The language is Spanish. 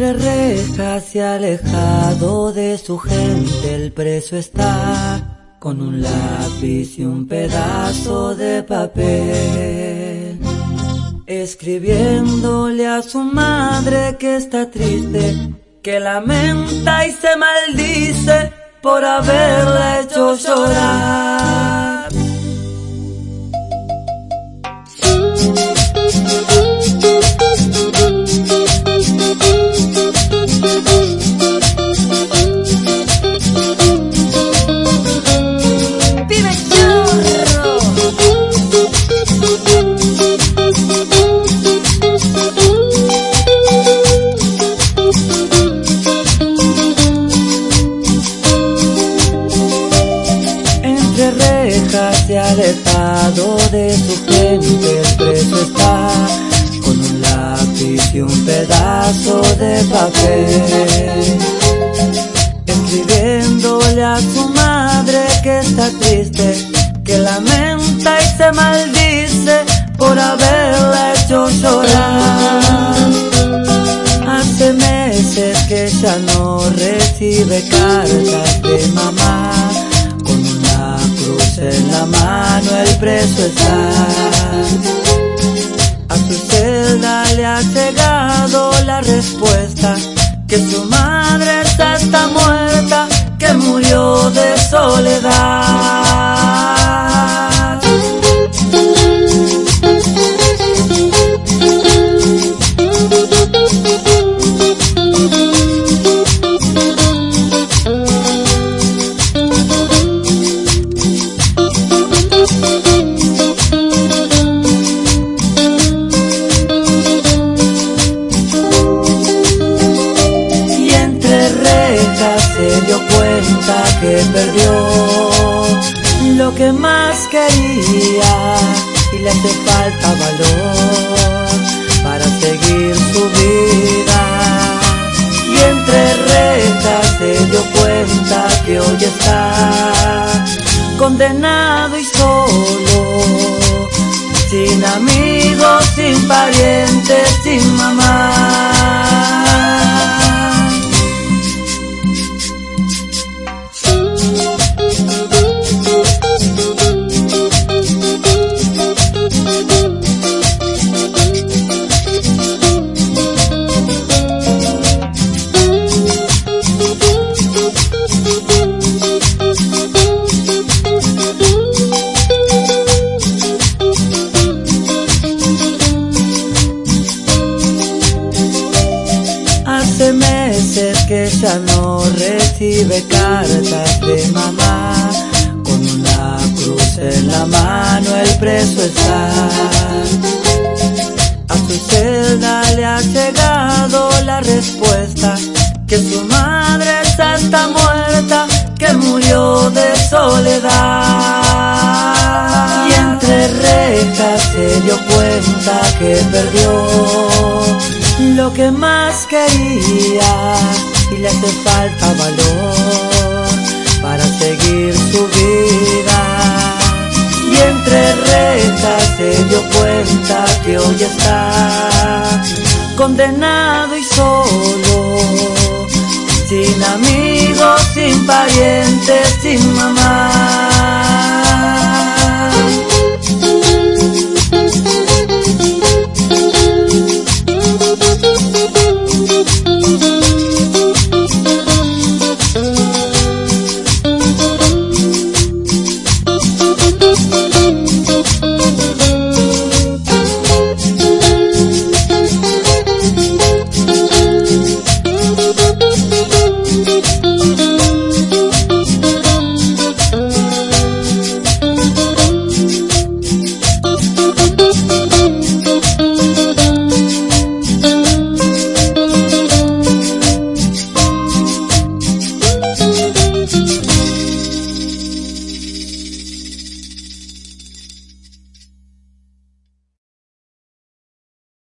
Entre rejas y alejado de su gente el preso está con un lápiz y un pedazo de papel. Escribiéndole a su madre que está triste, que lamenta y se maldice por haberla hecho llorar. Alejado de su gente, el preso está con un lápiz y un pedazo de papel. Escribiéndole a su madre que está triste, que lamenta y se maldice por haberla hecho llorar. Hace meses que ya no recibe cartas de mamá en la mano el preso está. A su celda le ha llegado la respuesta que su madre está, está muerta, que murió de soledad. Que perdió lo que más quería y le hace falta valor para seguir su vida. Y entre rejas se dio cuenta que hoy está condenado y solo, sin amigos, sin parientes, sin ya no recibe cartas de mamá. Con una cruz en la mano el preso está. A su celda le ha llegado la respuesta que su madre está, está muerta, que murió de soledad. Y entre rejas se dio cuenta que perdió lo que más quería y le hace falta valor para seguir su vida. Y entre rejas se dio cuenta que hoy está condenado y solo,